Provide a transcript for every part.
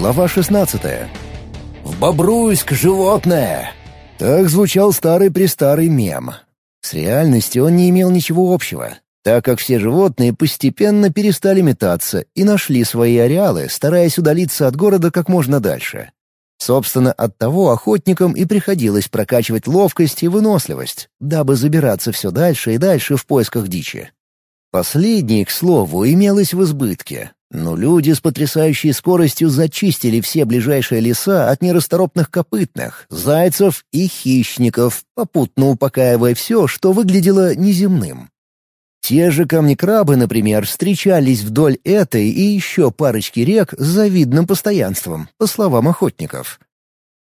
Глава 16. «В Бобруйск животное!» Так звучал старый-престарый мем. С реальностью он не имел ничего общего, так как все животные постепенно перестали метаться и нашли свои ареалы, стараясь удалиться от города как можно дальше. Собственно, от того охотникам и приходилось прокачивать ловкость и выносливость, дабы забираться все дальше и дальше в поисках дичи. Последнее, к слову, имелось в избытке, но люди с потрясающей скоростью зачистили все ближайшие леса от нерасторопных копытных, зайцев и хищников, попутно упокаивая все, что выглядело неземным. Те же камни-крабы, например, встречались вдоль этой и еще парочки рек с завидным постоянством, по словам охотников.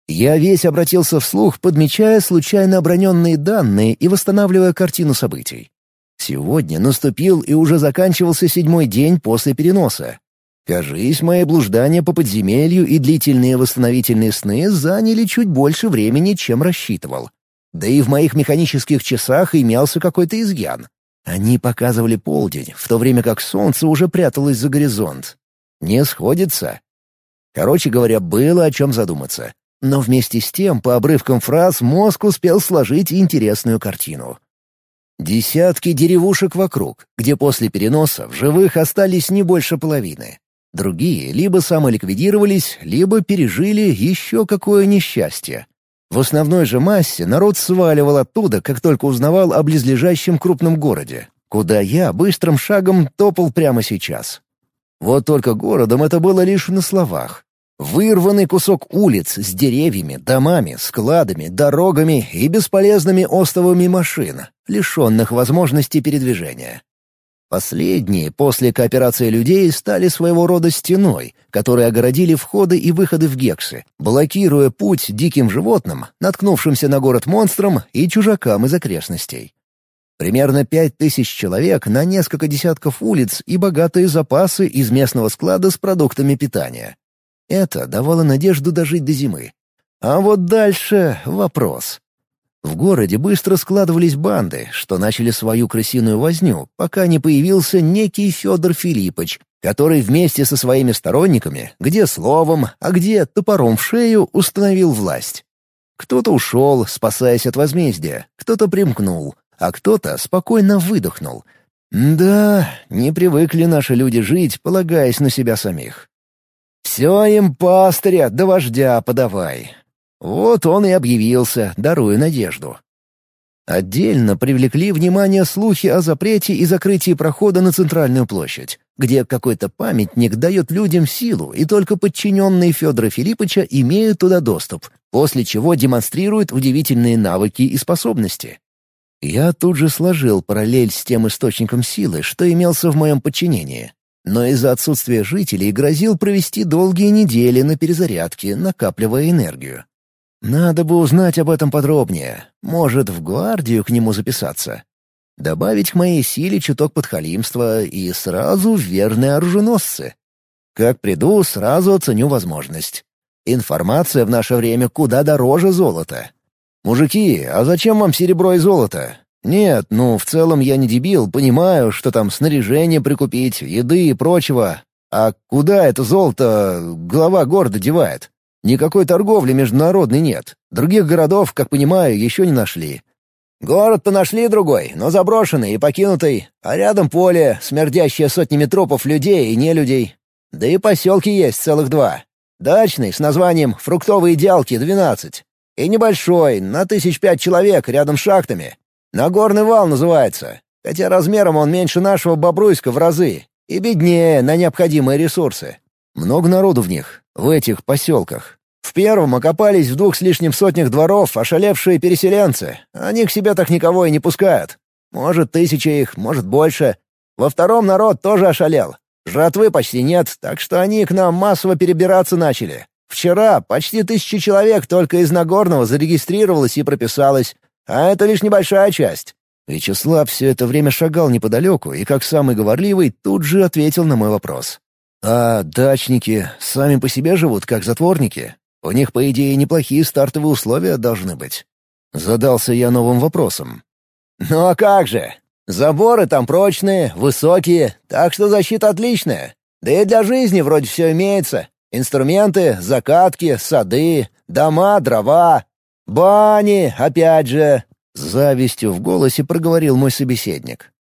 Я весь обратился вслух, подмечая случайно оброненные данные и восстанавливая картину событий. Сегодня наступил и уже заканчивался седьмой день после переноса. Кажись, мои блуждания по подземелью и длительные восстановительные сны заняли чуть больше времени, чем рассчитывал. Да и в моих механических часах имелся какой-то изъян. Они показывали полдень, в то время как солнце уже пряталось за горизонт. Не сходится. Короче говоря, было о чем задуматься. Но вместе с тем, по обрывкам фраз, мозг успел сложить интересную картину. Десятки деревушек вокруг, где после переноса в живых остались не больше половины. Другие либо самоликвидировались, либо пережили еще какое несчастье. В основной же массе народ сваливал оттуда, как только узнавал о близлежащем крупном городе, куда я быстрым шагом топал прямо сейчас. Вот только городом это было лишь на словах. Вырванный кусок улиц с деревьями, домами, складами, дорогами и бесполезными остовами машин, лишенных возможности передвижения. Последние после кооперации людей стали своего рода стеной, которые огородили входы и выходы в Гексы, блокируя путь диким животным, наткнувшимся на город монстрам и чужакам из окрестностей. Примерно пять тысяч человек на несколько десятков улиц и богатые запасы из местного склада с продуктами питания. Это давало надежду дожить до зимы. А вот дальше вопрос. В городе быстро складывались банды, что начали свою крысиную возню, пока не появился некий Федор Филиппович, который вместе со своими сторонниками, где словом, а где топором в шею, установил власть. Кто-то ушел, спасаясь от возмездия, кто-то примкнул, а кто-то спокойно выдохнул. Да, не привыкли наши люди жить, полагаясь на себя самих. Все им пастыря до вождя подавай. Вот он и объявился, даруя надежду. Отдельно привлекли внимание слухи о запрете и закрытии прохода на центральную площадь, где какой-то памятник дает людям силу, и только подчиненные Федора Филипповича имеют туда доступ, после чего демонстрируют удивительные навыки и способности. Я тут же сложил параллель с тем источником силы, что имелся в моем подчинении, но из-за отсутствия жителей грозил провести долгие недели на перезарядке, накапливая энергию. Надо бы узнать об этом подробнее. Может, в гвардию к нему записаться. Добавить к моей силе чуток подхалимства и сразу верные оруженосцы. Как приду, сразу оценю возможность. Информация в наше время куда дороже золота. «Мужики, а зачем вам серебро и золото? «Нет, ну, в целом я не дебил, понимаю, что там снаряжение прикупить, еды и прочего. А куда это золото глава города девает? Никакой торговли международной нет. Других городов, как понимаю, еще не нашли. Город-то нашли другой, но заброшенный и покинутый, а рядом поле, смердящее сотнями трупов людей и нелюдей. Да и поселки есть целых два. Дачный, с названием «Фруктовые делки 12». И небольшой, на тысяч пять человек, рядом с шахтами. Нагорный вал называется, хотя размером он меньше нашего Бобруйска в разы и беднее на необходимые ресурсы. Много народу в них, в этих поселках. В первом окопались в двух с лишним сотнях дворов ошалевшие переселенцы. Они к себе так никого и не пускают. Может, тысяча их, может, больше. Во втором народ тоже ошалел. Жратвы почти нет, так что они к нам массово перебираться начали. Вчера почти тысяча человек только из Нагорного зарегистрировалось и прописалось, а это лишь небольшая часть». Вячеслав все это время шагал неподалеку и, как самый говорливый, тут же ответил на мой вопрос. «А дачники сами по себе живут, как затворники? У них, по идее, неплохие стартовые условия должны быть». Задался я новым вопросом. «Ну а как же? Заборы там прочные, высокие, так что защита отличная. Да и для жизни вроде все имеется. Инструменты, закатки, сады, дома, дрова, бани, опять же. С завистью в голосе проговорил мой собеседник.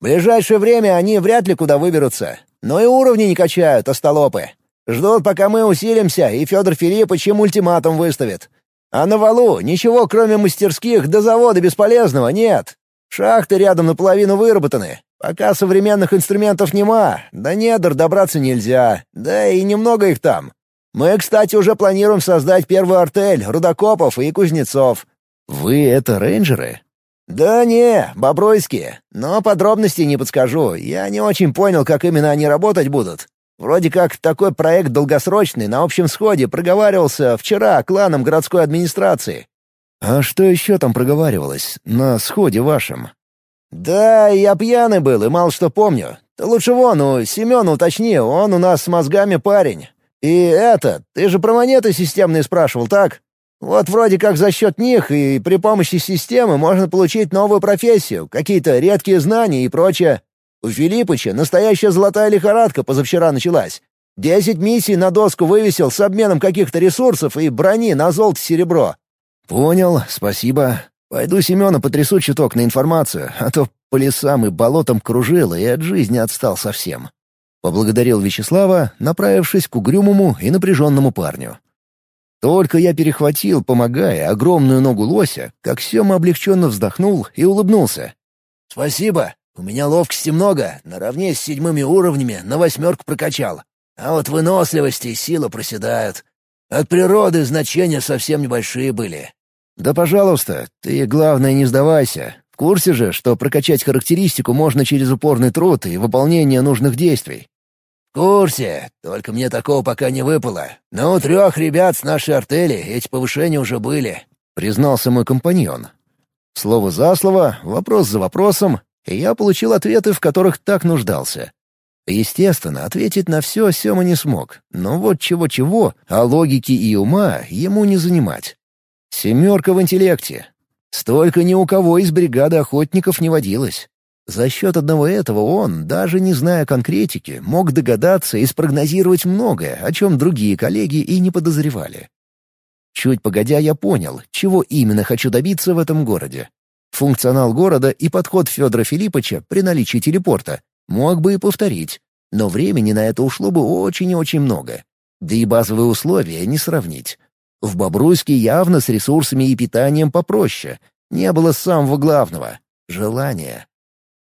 В ближайшее время они вряд ли куда выберутся, но и уровни не качают, остолопы. Ждут, пока мы усилимся, и Федор Филиппович им ультиматум выставит. А на валу ничего, кроме мастерских до завода бесполезного, нет. Шахты рядом наполовину выработаны. Пока современных инструментов нема, до недр добраться нельзя, да и немного их там. Мы, кстати, уже планируем создать первую артель рудокопов и кузнецов. Вы — это рейнджеры? Да не, бобройские. Но подробностей не подскажу. Я не очень понял, как именно они работать будут. Вроде как такой проект долгосрочный на общем сходе проговаривался вчера кланом городской администрации. А что еще там проговаривалось на сходе вашем? Да, я пьяный был и мало что помню. Ты лучше вон у Семена уточни, он у нас с мозгами парень. И это, ты же про монеты системные спрашивал, так? Вот вроде как за счет них и при помощи системы можно получить новую профессию, какие-то редкие знания и прочее. У Филиппыча настоящая золотая лихорадка позавчера началась. Десять миссий на доску вывесил с обменом каких-то ресурсов и брони на золото-серебро. «Понял, спасибо. Пойду Семена потрясу чуток на информацию, а то по лесам и болотам кружил и от жизни отстал совсем». Поблагодарил Вячеслава, направившись к угрюмому и напряженному парню. Только я перехватил, помогая, огромную ногу лося, как Сема облегченно вздохнул и улыбнулся. «Спасибо. У меня ловкости много, наравне с седьмыми уровнями на восьмерку прокачал. А вот выносливости и сила проседают. От природы значения совсем небольшие были. Да пожалуйста, ты, главное, не сдавайся. В курсе же, что прокачать характеристику можно через упорный труд и выполнение нужных действий. «В курсе, только мне такого пока не выпало. Но у трех ребят с нашей артели эти повышения уже были», — признался мой компаньон. Слово за слово, вопрос за вопросом, и я получил ответы, в которых так нуждался. Естественно, ответить на все Сема не смог, но вот чего-чего, а логики и ума ему не занимать. Семерка в интеллекте. Столько ни у кого из бригады охотников не водилось. За счет одного этого он, даже не зная конкретики, мог догадаться и спрогнозировать многое, о чем другие коллеги и не подозревали. Чуть погодя, я понял, чего именно хочу добиться в этом городе. Функционал города и подход Федора Филипповича при наличии телепорта мог бы и повторить, но времени на это ушло бы очень и очень много. Да и базовые условия не сравнить. В Бобруйске явно с ресурсами и питанием попроще. Не было самого главного — желания.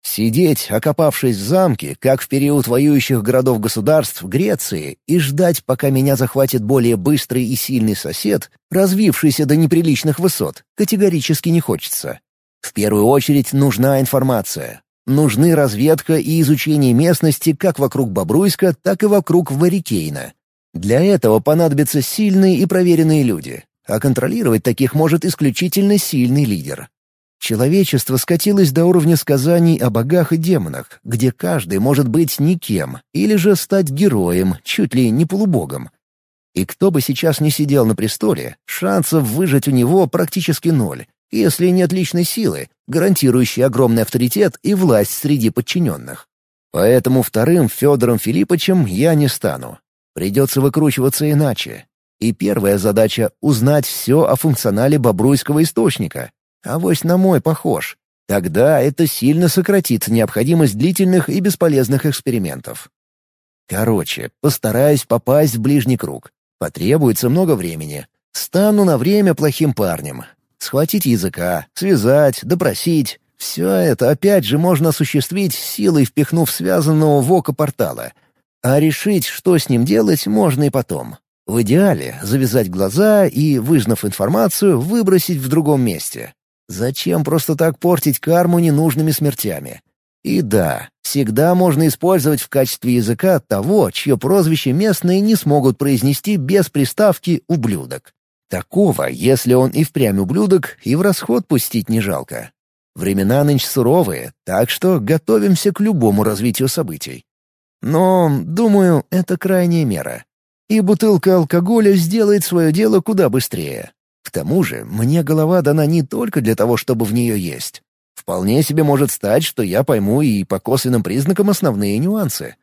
Сидеть, окопавшись в замке, как в период воюющих городов-государств Греции, и ждать, пока меня захватит более быстрый и сильный сосед, развившийся до неприличных высот, категорически не хочется. В первую очередь нужна информация. Нужны разведка и изучение местности как вокруг Бобруйска, так и вокруг Варикейна. Для этого понадобятся сильные и проверенные люди, а контролировать таких может исключительно сильный лидер. Человечество скатилось до уровня сказаний о богах и демонах, где каждый может быть никем, или же стать героем, чуть ли не полубогом. И кто бы сейчас не сидел на престоле, шансов выжить у него практически ноль, если нет личной силы, гарантирующей огромный авторитет и власть среди подчиненных. Поэтому вторым Федором Филипповичем я не стану. Придется выкручиваться иначе. И первая задача — узнать все о функционале бобруйского источника. Авось на мой похож. Тогда это сильно сократит необходимость длительных и бесполезных экспериментов. Короче, постараюсь попасть в ближний круг. Потребуется много времени. Стану на время плохим парнем, Схватить языка, связать, допросить — все это опять же можно осуществить силой, впихнув связанного в око портала. А решить, что с ним делать, можно и потом. В идеале завязать глаза и, выжнав информацию, выбросить в другом месте. Зачем просто так портить карму ненужными смертями? И да, всегда можно использовать в качестве языка того, чье прозвище местные не смогут произнести без приставки «ублюдок». Такого, если он и впрямь ублюдок, и в расход пустить не жалко. Времена нынче суровые, так что готовимся к любому развитию событий. Но, думаю, это крайняя мера. И бутылка алкоголя сделает свое дело куда быстрее. К тому же, мне голова дана не только для того, чтобы в нее есть. Вполне себе может стать, что я пойму и по косвенным признакам основные нюансы.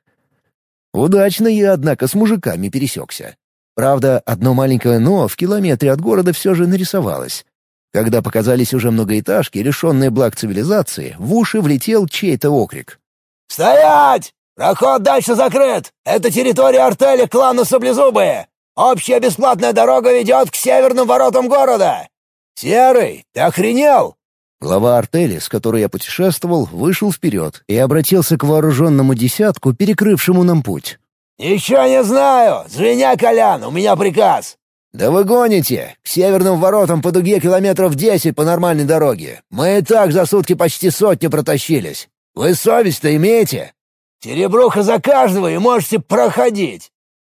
Удачно я, однако, с мужиками пересекся. Правда, одно маленькое «но» в километре от города все же нарисовалось. Когда показались уже многоэтажки, решенные благ цивилизации, в уши влетел чей-то окрик. «Стоять! Проход дальше закрыт! Это территория артели клана Саблезубые! Общая бесплатная дорога ведет к северным воротам города! Серый, ты охренел?» Глава артели, с которой я путешествовал, вышел вперед и обратился к вооруженному десятку, перекрывшему нам путь. «Ничего не знаю! Звеня, Колян, у меня приказ!» «Да вы гоните! К северным воротам по дуге километров десять по нормальной дороге. Мы и так за сутки почти сотни протащились. Вы совесть-то имеете?» «Серебруха за каждого, и можете проходить!»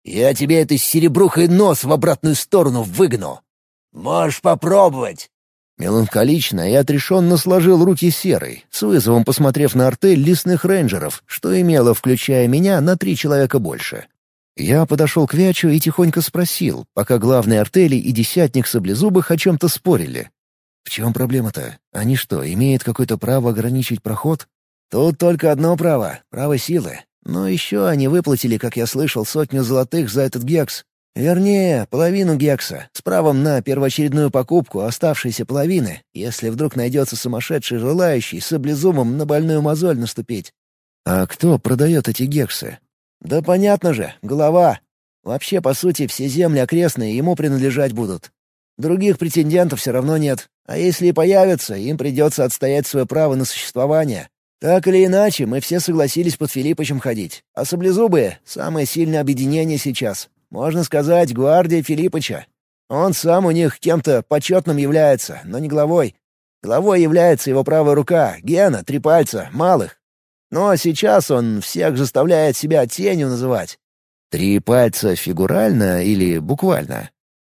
«Я тебе этой серебрухой нос в обратную сторону выгну!» «Можешь попробовать!» Меланхолично и отрешенно сложил руки серой, с вызовом посмотрев на артель лесных рейнджеров, что имело, включая меня, на три человека больше. Я подошел к Вячу и тихонько спросил, пока главный артели и десятник Саблезубых о чем-то спорили. «В чем проблема-то? Они что, имеют какое-то право ограничить проход?» «Тут только одно право — право силы. Но еще они выплатили, как я слышал, сотню золотых за этот гекс. Вернее, половину гекса, с правом на первоочередную покупку оставшейся половины, если вдруг найдется сумасшедший желающий с облизумом на больную мозоль наступить. А кто продает эти гексы? Да понятно же, голова. Вообще, по сути, все земли окрестные ему принадлежать будут. Других претендентов все равно нет, а если и появятся, им придется отстоять свое право на существование. Так или иначе, мы все согласились под Филиппычем ходить, а Саблезубые — самое сильное объединение сейчас. Можно сказать, гвардия Филиппыча. Он сам у них кем-то почетным является, но не главой. Главой является его правая рука, Гена, три пальца, малых. Но сейчас он всех заставляет себя тенью называть. Три пальца фигурально или буквально?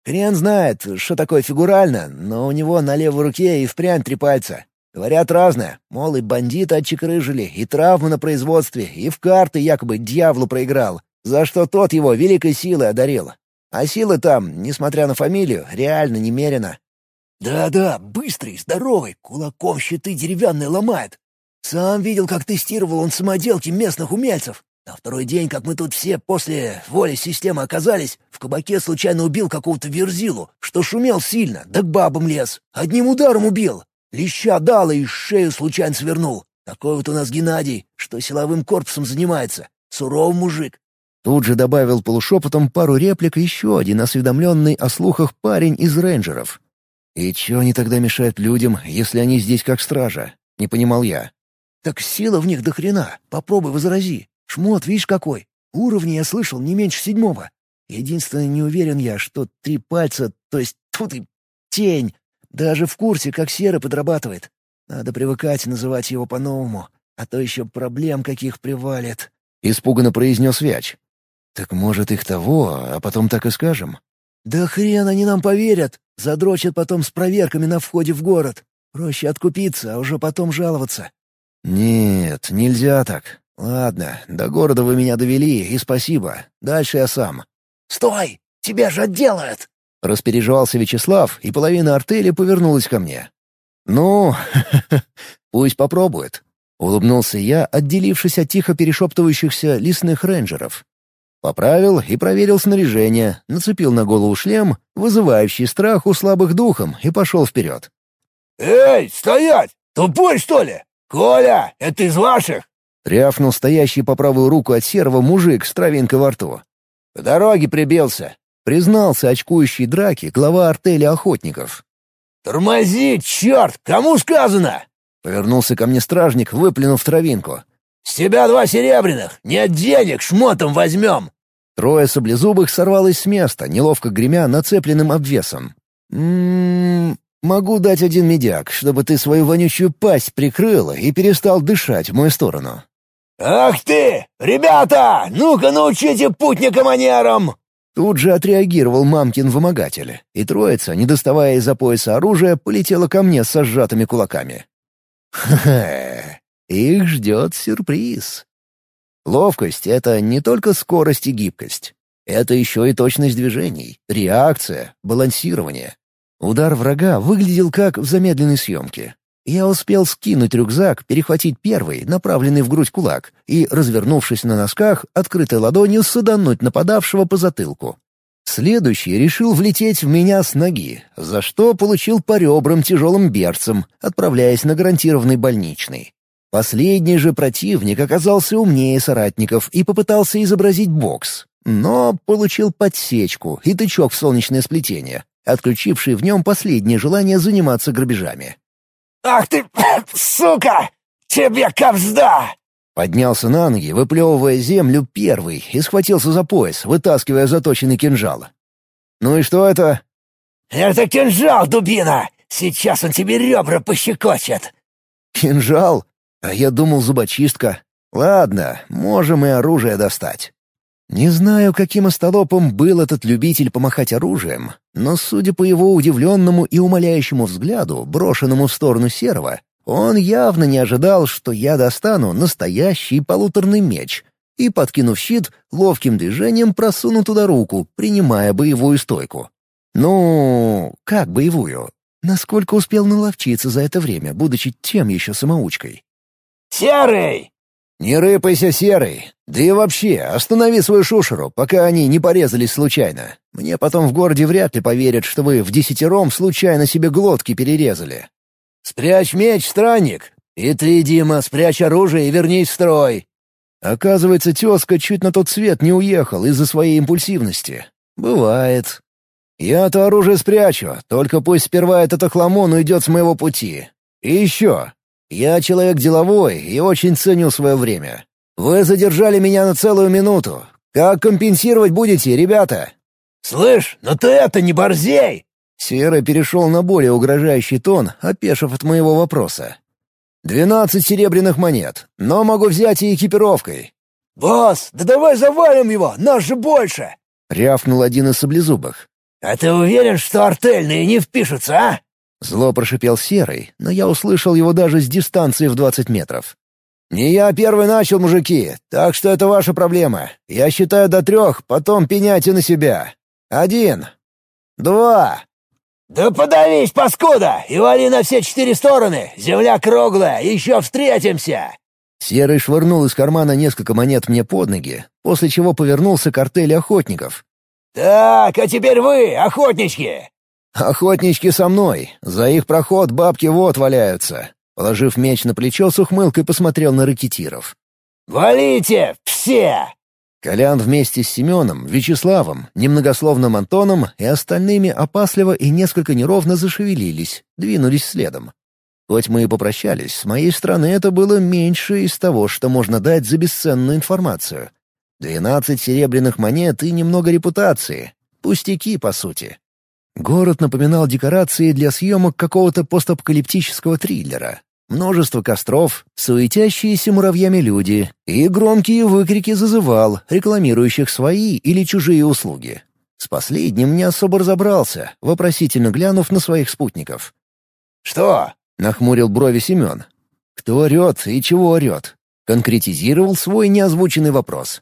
Хрен знает, что такое фигурально, но у него на левой руке и впрямь три пальца. Говорят разное. Мол, и бандиты отчекрыжили, и травмы на производстве, и в карты якобы дьяволу проиграл, за что тот его великой силой одарил. А силы там, несмотря на фамилию, реально немерено. «Да-да, быстрый, здоровый, кулаком щиты деревянные ломает. Сам видел, как тестировал он самоделки местных умельцев. На второй день, как мы тут все после воли системы оказались, в кабаке случайно убил какого-то верзилу, что шумел сильно, да к бабам лез. Одним ударом убил. Леща дал и шею случайно свернул. Такой вот у нас Геннадий, что силовым корпусом занимается. Суровый мужик. Тут же добавил полушепотом пару реплик еще один осведомленный о слухах парень из рейнджеров. «И че они тогда мешают людям, если они здесь как стража?» — не понимал я. «Так сила в них до хрена. Попробуй возрази. Шмот, видишь какой? Уровни я слышал не меньше седьмого. Единственное, не уверен я, что три пальца, то есть тут и тень, даже в курсе, как серый подрабатывает. Надо привыкать называть его по-новому, а то еще проблем каких привалит», — испуганно произнес Вяч. «Так, может, их того, а потом так и скажем?» «Да хрен они нам поверят! Задрочат потом с проверками на входе в город. Проще откупиться, а уже потом жаловаться». «Нет, нельзя так. Ладно, до города вы меня довели, и спасибо. Дальше я сам». «Стой! Тебя же отделают!» Распереживался Вячеслав, и половина артели повернулась ко мне. «Ну, пусть попробует», — улыбнулся я, отделившись от тихо перешептывающихся лесных рейнджеров. Поправил и проверил снаряжение, нацепил на голову шлем, вызывающий страх у слабых духом, и пошел вперед. «Эй, стоять! Тупой, что ли? Коля, это из ваших?» — рявкнул стоящий по правую руку от серого мужик с травинкой во рту. «По дороге прибился», — признался очкующий драки глава артели охотников. «Тормози, черт! Кому сказано?» — повернулся ко мне стражник, выплюнув травинку. «С тебя два серебряных! Нет денег, шмотом возьмем!» Трое саблезубых сорвалось с места, неловко гремя нацепленным обвесом. «М-м-м, могу дать один медяк, чтобы ты свою вонючую пасть прикрыла и перестал дышать в мою сторону». «Ах ты! Ребята! Ну-ка научите путника манерам!» Тут же отреагировал мамкин вымогатель, и троица, не доставая из-за пояса оружия, полетела ко мне с сжатыми кулаками. «Ха-ха! Их ждет сюрприз. Ловкость — это не только скорость и гибкость. Это еще и точность движений, реакция, балансирование. Удар врага выглядел как в замедленной съемке. Я успел скинуть рюкзак, перехватить первый, направленный в грудь кулак, и, развернувшись на носках, открытой ладонью садануть нападавшего по затылку. Следующий решил влететь в меня с ноги, за что получил по ребрам тяжелым берцем, отправляясь на гарантированный больничный. Последний же противник оказался умнее соратников и попытался изобразить бокс, но получил подсечку и тычок в солнечное сплетение, отключивший в нем последнее желание заниматься грабежами. «Ах ты, сука! Тебе ковзда!» Поднялся на ноги, выплевывая землю первый, и схватился за пояс, вытаскивая заточенный кинжал. «Ну и что это?» «Это кинжал, дубина! Сейчас он тебе ребра пощекочет!» «Кинжал? А я думал, зубочистка. Ладно, можем и оружие достать». Не знаю, каким остолопом был этот любитель помахать оружием, но, судя по его удивленному и умоляющему взгляду, брошенному в сторону Серого, он явно не ожидал, что я достану настоящий полуторный меч и, подкинув щит, ловким движением просуну туда руку, принимая боевую стойку. Ну, как боевую? Насколько успел наловчиться за это время, будучи тем еще самоучкой? «Серый!» «Не рыпайся, Серый! Да и вообще, останови свою шушеру, пока они не порезались случайно. Мне потом в городе вряд ли поверят, что вы в десятером случайно себе глотки перерезали. «Спрячь меч, странник! И ты, Дима, спрячь оружие и вернись в строй!» Оказывается, тезка чуть на тот свет не уехал из-за своей импульсивности. Бывает. Я-то оружие спрячу, только пусть сперва этот охламон уйдет с моего пути. И еще. Я человек деловой и очень ценю свое время. Вы задержали меня на целую минуту. Как компенсировать будете, ребята? «Слышь, ну ты это не борзей!» Серый перешел на более угрожающий тон, опешив от моего вопроса. «Двенадцать серебряных монет, но могу взять и экипировкой». «Босс, да давай завалим его, нас же больше!» — рявкнул один из саблезубых. «А ты уверен, что артельные не впишутся, а?» Зло прошипел Серый, но я услышал его даже с дистанции в двадцать метров. «Не я первый начал, мужики, так что это ваша проблема. Я считаю до трех, потом пеняйте на себя. Один. Два. «Да подавись, паскуда, и вали на все четыре стороны! Земля круглая, еще встретимся!» Серый швырнул из кармана несколько монет мне под ноги, после чего повернулся к артели охотников. «Так, а теперь вы, охотнички!» «Охотнички со мной. За их проход бабки вот валяются». Положив меч на плечо, с ухмылкой посмотрел на ракетиров. «Валите! Все!» Колян вместе с Семеном, Вячеславом, немногословным Антоном и остальными опасливо и несколько неровно зашевелились, двинулись следом. Хоть мы и попрощались, с моей стороны это было меньше из того, что можно дать за бесценную информацию. Двенадцать серебряных монет и немного репутации. Пустяки, по сути. Город напоминал декорации для съемок какого-то постапокалиптического триллера. Множество костров, суетящиеся муравьями люди и громкие выкрики зазывал, рекламирующих свои или чужие услуги. С последним не особо разобрался, вопросительно глянув на своих спутников. «Что?» — нахмурил брови Семен. «Кто орет и чего орет?» — конкретизировал свой неозвученный вопрос.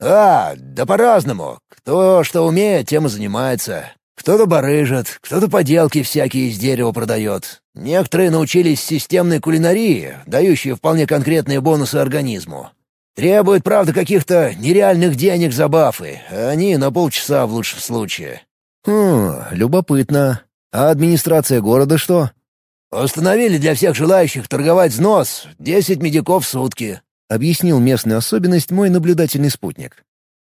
«А, да по-разному. Кто что умеет, тем и занимается. Кто-то барыжит, кто-то поделки всякие из дерева продает. Некоторые научились системной кулинарии, дающей вполне конкретные бонусы организму. Требуют, правда, каких-то нереальных денег за бафы, а они на полчаса в лучшем случае. Хм, любопытно. А администрация города что? Установили для всех желающих торговать взнос десять медиков в сутки, — объяснил местную особенность мой наблюдательный спутник.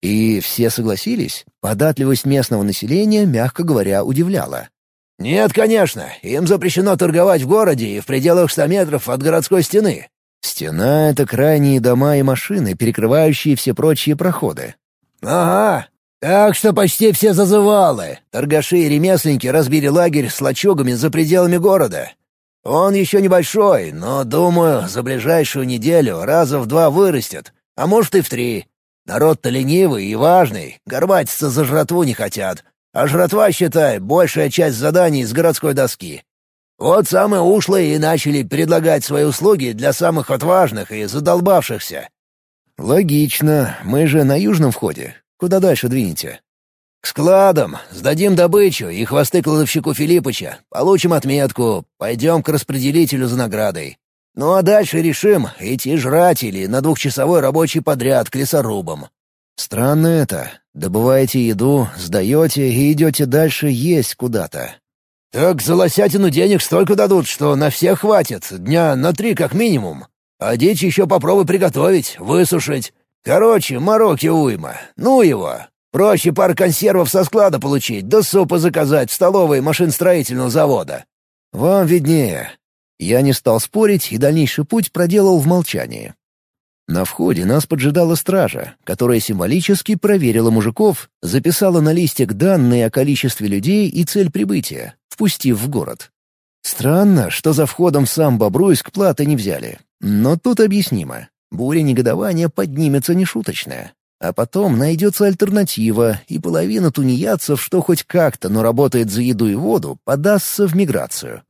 И все согласились? Податливость местного населения, мягко говоря, удивляла. «Нет, конечно. Им запрещено торговать в городе и в пределах ста метров от городской стены». «Стена — это крайние дома и машины, перекрывающие все прочие проходы». «Ага. Так что почти все зазывалы. Торгаши и ремесленники разбили лагерь с лачугами за пределами города. Он еще небольшой, но, думаю, за ближайшую неделю раза в два вырастет, а может и в три. Народ-то ленивый и важный, горбатиться за жратву не хотят. А жратва, считай, большая часть заданий с городской доски. Вот самые ушлые и начали предлагать свои услуги для самых отважных и задолбавшихся. «Логично. Мы же на южном входе. Куда дальше двинете?» «К складам. Сдадим добычу и хвосты кладовщику Филиппыча. Получим отметку. Пойдем к распределителю за наградой. Ну а дальше решим, идти жрать или на двухчасовой рабочий подряд к лесорубам. Странно это. Добываете еду, сдаете и идете дальше есть куда-то. «Так за лосятину денег столько дадут, что на всех хватит, дня на три как минимум. А дичь еще попробуй приготовить, высушить. Короче, мороки уйма. Ну его. Проще пар консервов со склада получить, да супа заказать в столовой машиностроительного завода». «Вам виднее». Я не стал спорить и дальнейший путь проделал в молчании. На входе нас поджидала стража, которая символически проверила мужиков, записала на листик данные о количестве людей и цель прибытия, впустив в город. Странно, что за входом в сам Бобруйск платы не взяли. Но тут объяснимо. Буря негодования поднимется нешуточная. А потом найдется альтернатива, и половина тунеядцев, что хоть как-то, но работает за еду и воду, подастся в миграцию.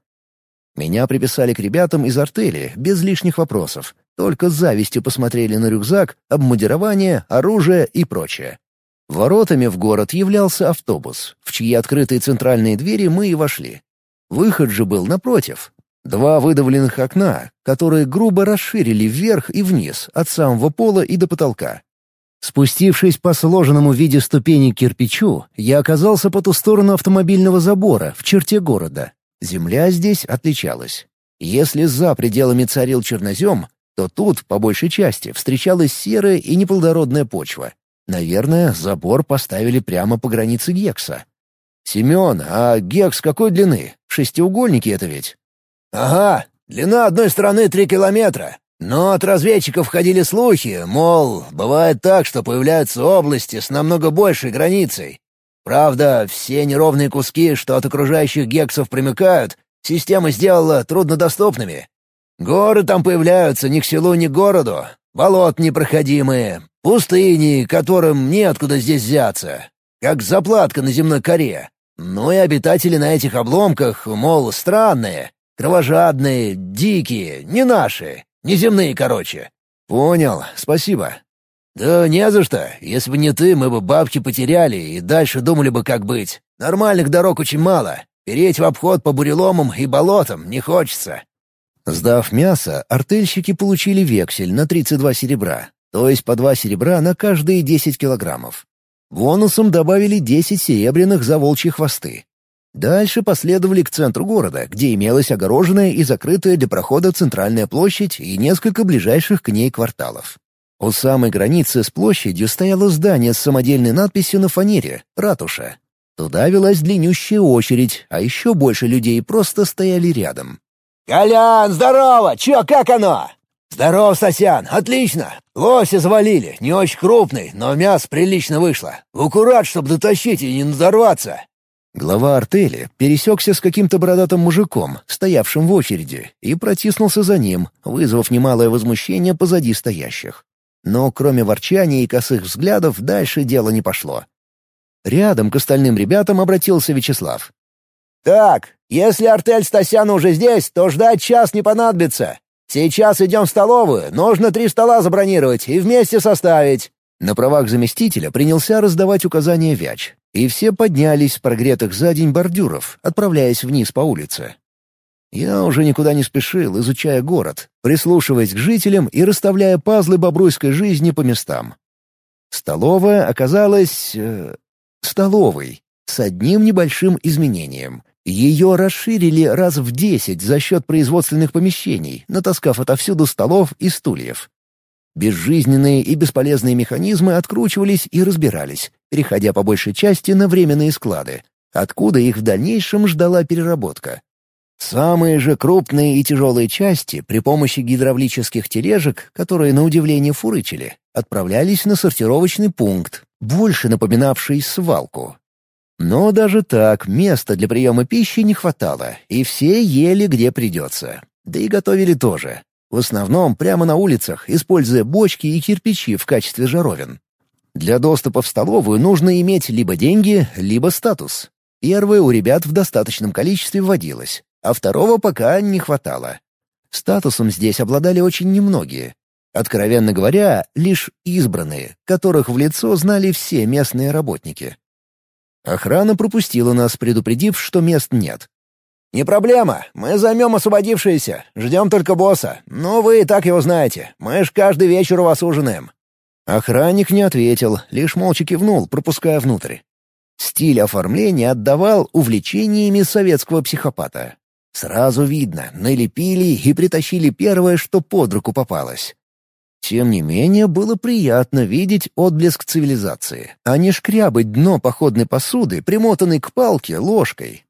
Меня приписали к ребятам из артели, без лишних вопросов. Только с завистью посмотрели на рюкзак, обмундирование, оружие и прочее. Воротами в город являлся автобус, в чьи открытые центральные двери мы и вошли. Выход же был напротив. Два выдавленных окна, которые грубо расширили вверх и вниз, от самого пола и до потолка. Спустившись по сложенному в виде ступени кирпичу, я оказался по ту сторону автомобильного забора, в черте города. Земля здесь отличалась. Если за пределами царил чернозем, то тут, по большей части, встречалась серая и неплодородная почва. Наверное, забор поставили прямо по границе Гекса. «Семен, а Гекс какой длины? Шестиугольники это ведь?» «Ага, длина одной стороны три километра. Но от разведчиков ходили слухи, мол, бывает так, что появляются области с намного большей границей. Правда, все неровные куски, что от окружающих гексов примыкают, система сделала труднодоступными. Горы там появляются ни к селу, ни к городу, болот непроходимые, пустыни, которым неоткуда здесь взяться, как заплатка на земной коре. Ну и обитатели на этих обломках, мол, странные, кровожадные, дикие, не наши, неземные, короче. Понял, спасибо. «Да не за что. Если бы не ты, мы бы бабки потеряли и дальше думали бы, как быть. Нормальных дорог очень мало. Переть в обход по буреломам и болотам не хочется». Сдав мясо, артельщики получили вексель на 32 серебра, то есть по 2 серебра на каждые 10 килограммов. Бонусом добавили 10 серебряных за волчьи хвосты. Дальше последовали к центру города, где имелась огороженная и закрытая для прохода центральная площадь и несколько ближайших к ней кварталов. У самой границы с площадью стояло здание с самодельной надписью на фанере «Ратуша». Туда велась длиннющая очередь, а еще больше людей просто стояли рядом. «Колян, здорово! Чё, как оно?» «Здорово, Сосян, отлично! Лося завалили, не очень крупный, но мясо прилично вышло. Аккурат, чтобы дотащить и не надорваться!» Глава артели пересекся с каким-то бородатым мужиком, стоявшим в очереди, и протиснулся за ним, вызвав немалое возмущение позади стоящих. Но кроме ворчания и косых взглядов дальше дело не пошло. Рядом к остальным ребятам обратился Вячеслав. «Так, если артель Стасяна уже здесь, то ждать час не понадобится. Сейчас идем в столовую, нужно три стола забронировать и вместе составить». На правах заместителя принялся раздавать указания Вяч, и все поднялись с прогретых за день бордюров, отправляясь вниз по улице. Я уже никуда не спешил, изучая город, прислушиваясь к жителям и расставляя пазлы бобруйской жизни по местам. Столовая оказалась... Э, столовой, с одним небольшим изменением. Ее расширили раз в десять за счет производственных помещений, натаскав отовсюду столов и стульев. Безжизненные и бесполезные механизмы откручивались и разбирались, переходя по большей части на временные склады, откуда их в дальнейшем ждала переработка. Самые же крупные и тяжелые части при помощи гидравлических тележек, которые на удивление фурычили, отправлялись на сортировочный пункт, больше напоминавший свалку. Но даже так места для приема пищи не хватало, и все ели где придется. Да и готовили тоже. В основном прямо на улицах, используя бочки и кирпичи в качестве жаровин. Для доступа в столовую нужно иметь либо деньги, либо статус. Первое у ребят в достаточном количестве вводилось, а второго пока не хватало. Статусом здесь обладали очень немногие. Откровенно говоря, лишь избранные, которых в лицо знали все местные работники. Охрана пропустила нас, предупредив, что мест нет. «Не проблема, мы займем освободившиеся, ждем только босса. Ну, вы и так его знаете, мы ж каждый вечер у вас ужинаем». Охранник не ответил, лишь молча кивнул, пропуская внутрь. Стиль оформления отдавал увлечениями советского психопата. Сразу видно, налепили и притащили первое, что под руку попалось. Тем не менее, было приятно видеть отблеск цивилизации, а не шкрябать дно походной посуды, примотанной к палке ложкой.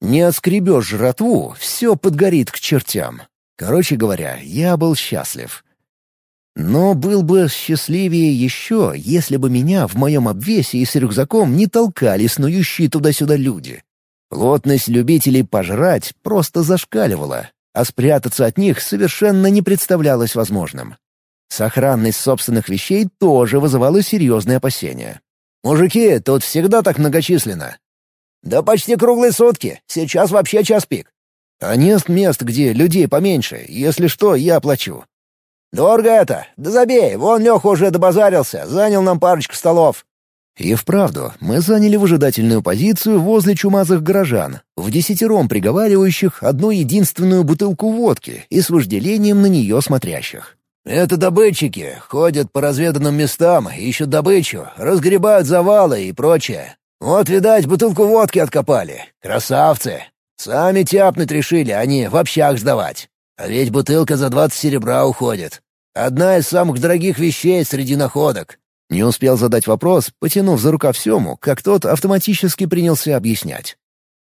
Не отскребешь жратву, все подгорит к чертям. Короче говоря, я был счастлив. Но был бы счастливее еще, если бы меня в моем обвесе и с рюкзаком не толкали снующие туда-сюда люди. Плотность любителей пожрать просто зашкаливала, а спрятаться от них совершенно не представлялось возможным. Сохранность собственных вещей тоже вызывала серьезные опасения. «Мужики, тут всегда так многочисленно». «Да почти круглые сутки. Сейчас вообще час пик». «А нет мест, где людей поменьше. Если что, я плачу». «Дорого это! Да забей, вон Леха уже добазарился, занял нам парочку столов». И вправду, мы заняли выжидательную позицию возле чумазых горожан, в десятером приговаривающих одну единственную бутылку водки и с вожделением на нее смотрящих. «Это добытчики, ходят по разведанным местам, ищут добычу, разгребают завалы и прочее. Вот, видать, бутылку водки откопали. Красавцы! Сами тяпнуть решили, а не в общак сдавать. А ведь бутылка за двадцать серебра уходит. Одна из самых дорогих вещей среди находок. Не успел задать вопрос, потянув за рукав Сему, как тот автоматически принялся объяснять.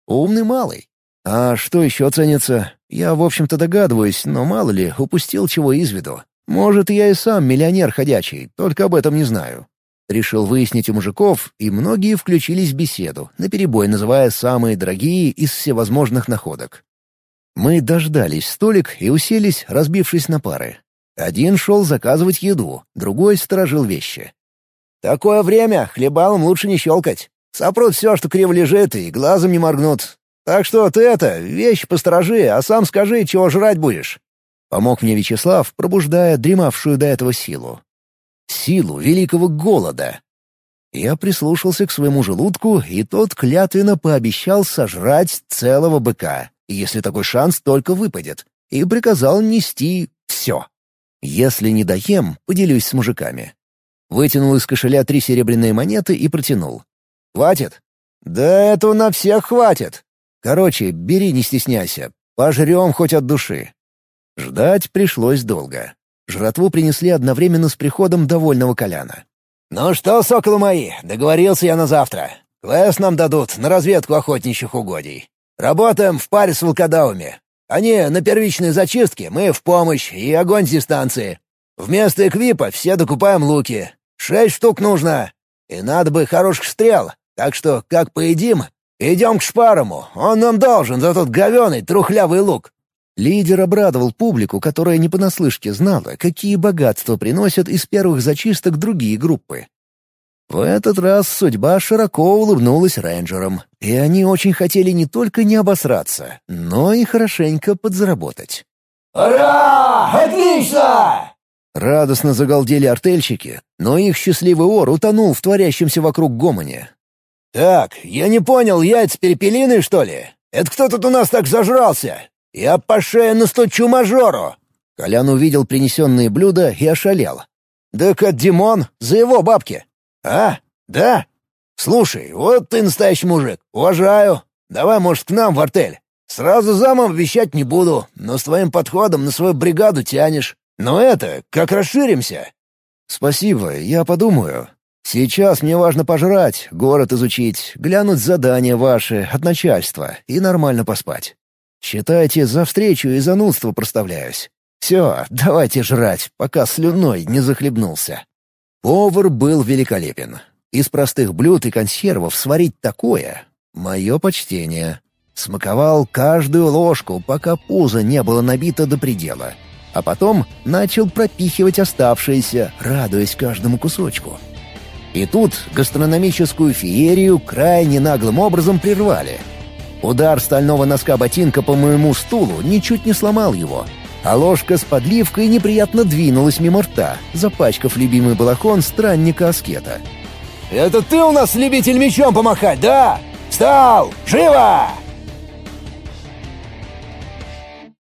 Умный малый. А что еще ценится? Я, в общем-то, догадываюсь, но мало ли, упустил чего из виду. Может, я и сам миллионер ходячий, только об этом не знаю. Решил выяснить у мужиков, и многие включились в беседу, наперебой называя самые дорогие из всевозможных находок. Мы дождались столик и уселись, разбившись на пары. Один шел заказывать еду, другой сторожил вещи. «Такое время, хлебалом лучше не щелкать. Сопрут все, что криво лежит, и глазом не моргнут. Так что ты это, вещь посторожи, а сам скажи, чего жрать будешь». Помог мне Вячеслав, пробуждая дремавшую до этого силу. Силу великого голода. Я прислушался к своему желудку, и тот клятвенно пообещал сожрать целого быка если такой шанс только выпадет, и приказал нести все. Если не доем, поделюсь с мужиками. Вытянул из кошеля три серебряные монеты и протянул. «Хватит?» «Да этого на всех хватит!» «Короче, бери, не стесняйся. Пожрем хоть от души». Ждать пришлось долго. Жратву принесли одновременно с приходом довольного Коляна. «Ну что, соколы мои, договорился я на завтра. Квест нам дадут на разведку охотничьих угодий. Работаем в паре с волкодавами. Они на первичной зачистке, мы в помощь и огонь с дистанции. Вместо эквипа все докупаем луки. Шесть штук нужно. И надо бы хороших стрел. Так что, как поедим, идем к Шпарому. Он нам должен за тот говеный трухлявый лук». Лидер обрадовал публику, которая не понаслышке знала, какие богатства приносят из первых зачисток другие группы. В этот раз судьба широко улыбнулась рейнджерам, и они очень хотели не только не обосраться, но и хорошенько подзаработать. «Ура! Отлично!» Радостно загалдели артельщики, но их счастливый ор утонул в творящемся вокруг гомоне. «Так, я не понял, яйца перепелиные, что ли? Это кто тут у нас так зажрался? Я по шее настучу мажору!» Колян увидел принесенные блюда и ошалел. «Так это Димон, за его бабки!» «А? Да? Слушай, вот ты настоящий мужик. Уважаю. Давай, может, к нам в артель. Сразу замом вещать не буду, но с твоим подходом на свою бригаду тянешь. Но это, как расширимся?» «Спасибо, я подумаю. Сейчас мне важно пожрать, город изучить, глянуть задания ваши от начальства и нормально поспать. Считайте, за встречу и занудство проставляюсь. Все, давайте жрать, пока слюной не захлебнулся». Повар был великолепен. Из простых блюд и консервов сварить такое — мое почтение. Смаковал каждую ложку, пока пузо не было набито до предела. А потом начал пропихивать оставшиеся, радуясь каждому кусочку. И тут гастрономическую феерию крайне наглым образом прервали. Удар стального носка ботинка по моему стулу ничуть не сломал его — а ложка с подливкой неприятно двинулась мимо рта, запачкав любимый балахон странника-аскета. «Это ты у нас любитель мечом помахать, да? Встал! Живо!»